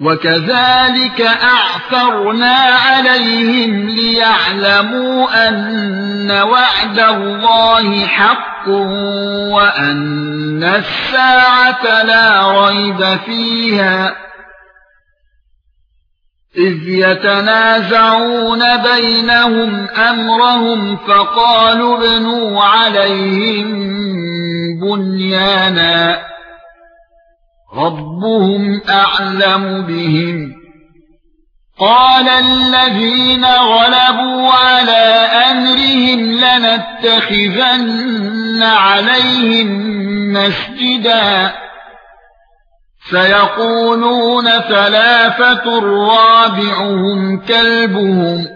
وَكَذَلِكَ أَعْثَرْنَا عَلَيْهِمْ لِيَعْلَمُوا أَنَّ وَعْدَ اللَّهِ حَقٌّ وَأَنَّ السَّاعَةَ لَا رَيْبَ فِيهَا. إِذْ يَتَنَازَعُونَ بَيْنَهُمْ أَمْرَهُمْ فَقَالُوا ابْنُوا عَلَيْهِم بُنْيَانًا. رَبُّهُمْ أَعْلَمُ بِهِمْ. قَالَ الَّذِينَ غَلَبُوا عَلَى أَمْرِهِمْ لَنَتَّخِذَنَّ عَلَيْهِم مَّسْجِدًا. سَيَقُولُونَ ثَلَاثَةٌ رَابِعُهُمْ كَلْبُهُمْ.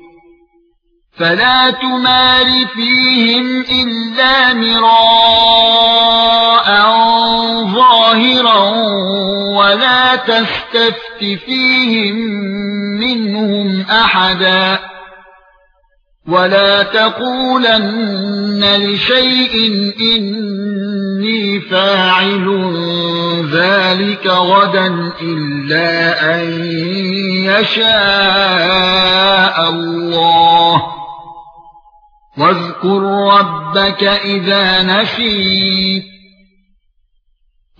فلا تمار فيهم إلا مراء ظاهرا ولا تستفت فيهم منهم أحدا ولا تقولن لشيء إني فاعل ذلك غدا إلا أن يشاء الله. واذكر ربك إذا نسيت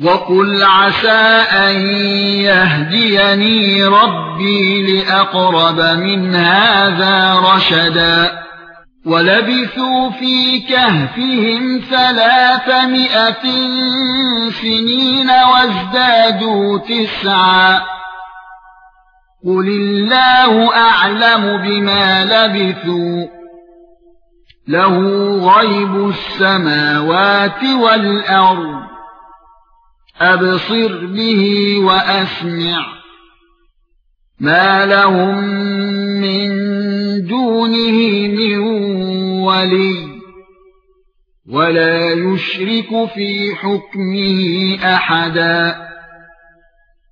وقل عسى أن يهديني ربي لأقرب من هذا رشدا ولبثوا في كهفهم ثلاثمائة سنين وازدادوا تسعا قل الله أعلم بما لبثوا له غيب السماوات والأرض. أبصر به وأسمع. ما لهم من دونه من ولي ولا يشرك في حكمه أحدا.